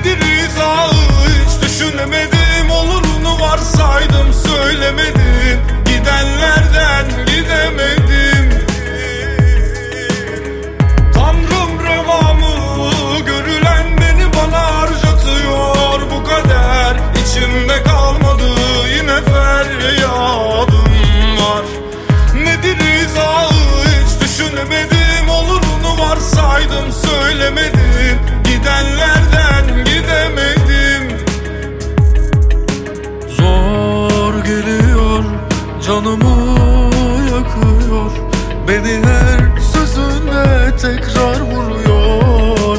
ederiz al Hiç düşünemedim. Olurunu varsaydım söylemedin Gidenlerden gidemedim. Tanrım revamı görülen beni bana harcatıyor. Bu kader İçimde kalmadı. Yine feryadım var. Nedir izahı hiç düşünemedim. Olurunu varsaydım söylemedin yakıyor. Beni her sözünde tekrar vuruyor.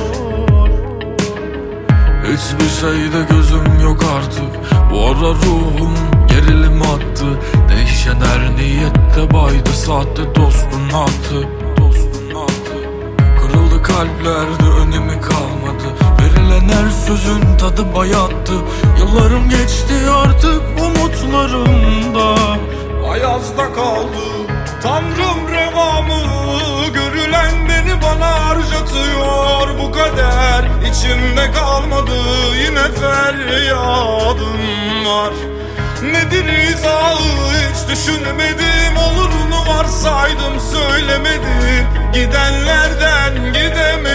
Hiçbir şeyde gözüm yok artık. Bu ara ruhum gerilim attı. Değişen her niyette baydı. Sahte dostun attı. Kırıldı kalplerde önemi kalmadı. Verilen her sözün tadı bayattı. Yıllarım geçti artık. Umutlarımda Tanrım revamı Görülen beni bana harcatıyor. Bu kader içimde kalmadı Yine feryadım var. Nedir izahı hiç düşünmedim Olurunu varsaydım söylemedim. Gidenlerden gidemedim